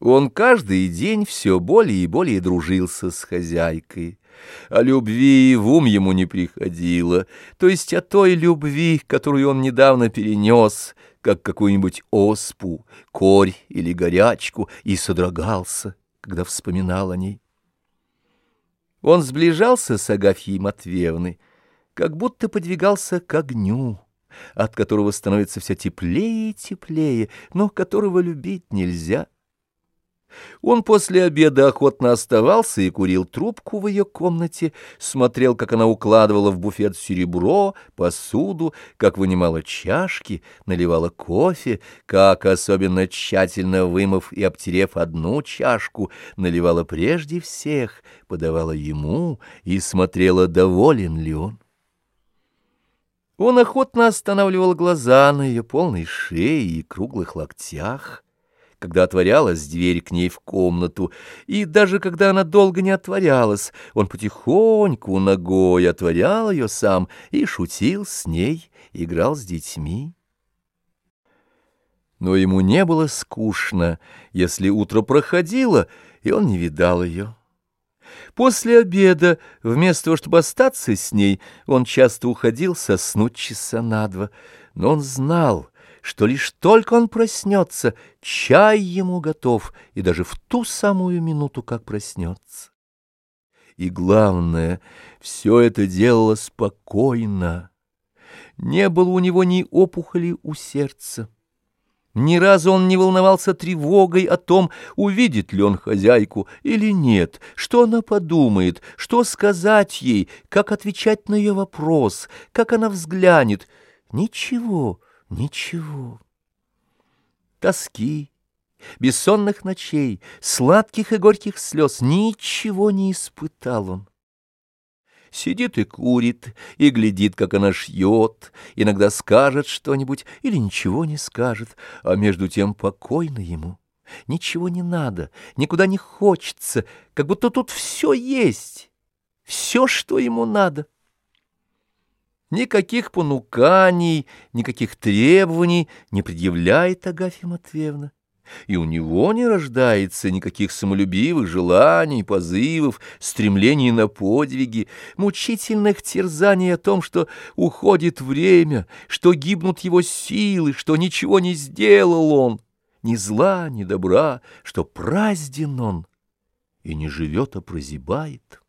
Он каждый день все более и более дружился с хозяйкой. О любви в ум ему не приходило, то есть о той любви, которую он недавно перенес, как какую-нибудь оспу, корь или горячку, и содрогался, когда вспоминал о ней. Он сближался с Агафьей Матвеевной, как будто подвигался к огню, от которого становится все теплее и теплее, но которого любить нельзя — он после обеда охотно оставался и курил трубку в ее комнате, смотрел, как она укладывала в буфет серебро, посуду, как вынимала чашки, наливала кофе, как, особенно тщательно вымыв и обтерев одну чашку, наливала прежде всех, подавала ему и смотрела, доволен ли он. Он охотно останавливал глаза на ее полной шее и круглых локтях, когда отворялась дверь к ней в комнату, и даже когда она долго не отворялась, он потихоньку ногой отворял ее сам и шутил с ней, играл с детьми. Но ему не было скучно, если утро проходило, и он не видал ее. После обеда, вместо того, чтобы остаться с ней, он часто уходил соснуть часа на два, но он знал, что лишь только он проснется, чай ему готов, и даже в ту самую минуту, как проснется. И главное, все это делало спокойно. Не было у него ни опухоли у сердца. Ни разу он не волновался тревогой о том, увидит ли он хозяйку или нет, что она подумает, что сказать ей, как отвечать на ее вопрос, как она взглянет. Ничего. Ничего. Тоски, бессонных ночей, сладких и горьких слез ничего не испытал он. Сидит и курит, и глядит, как она шьет, иногда скажет что-нибудь или ничего не скажет, а между тем покойно ему. Ничего не надо, никуда не хочется, как будто тут все есть, все, что ему надо. Никаких понуканий, никаких требований не предъявляет Агафья Матвеевна. И у него не рождается никаких самолюбивых желаний, позывов, стремлений на подвиги, мучительных терзаний о том, что уходит время, что гибнут его силы, что ничего не сделал он, ни зла, ни добра, что празден он и не живет, а прозябает.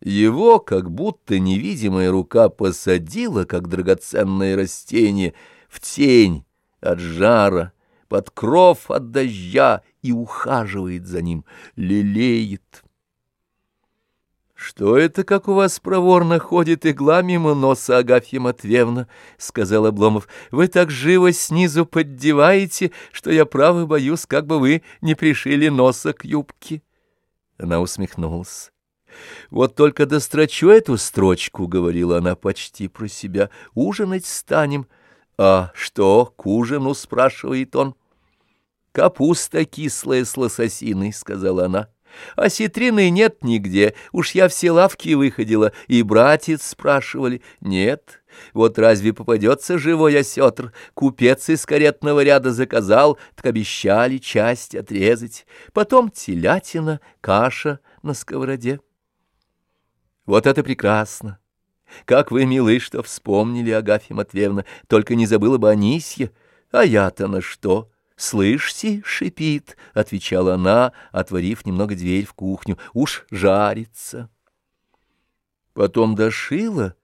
Его как будто невидимая рука посадила, как драгоценное растение, в тень от жара, под кров от дождя и ухаживает за ним, лелеет. «Что это, как у вас проворно ходит игла мимо носа, Агафья Матвеевна?» — сказал Обломов. «Вы так живо снизу поддеваете, что я, право, боюсь, как бы вы не пришили носа к юбке». Она усмехнулась. «Вот только дострочу эту строчку», — говорила она почти про себя, — «ужинать станем». «А что, к ужину?» — спрашивает он. «Капуста кислая с лососиной», — сказала она. «А ситрины нет нигде, уж я все лавки выходила, и братец спрашивали. Нет, вот разве попадется живой осетр? Купец из каретного ряда заказал, так обещали часть отрезать. Потом телятина, каша на сковороде». Вот это прекрасно! Как вы милы, что вспомнили, Агафья Матвеевна, только не забыла бы Анисья. А я-то на что? Слышите, шипит, — отвечала она, отворив немного дверь в кухню. Уж жарится. Потом дошила,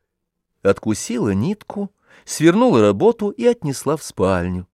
откусила нитку, свернула работу и отнесла в спальню.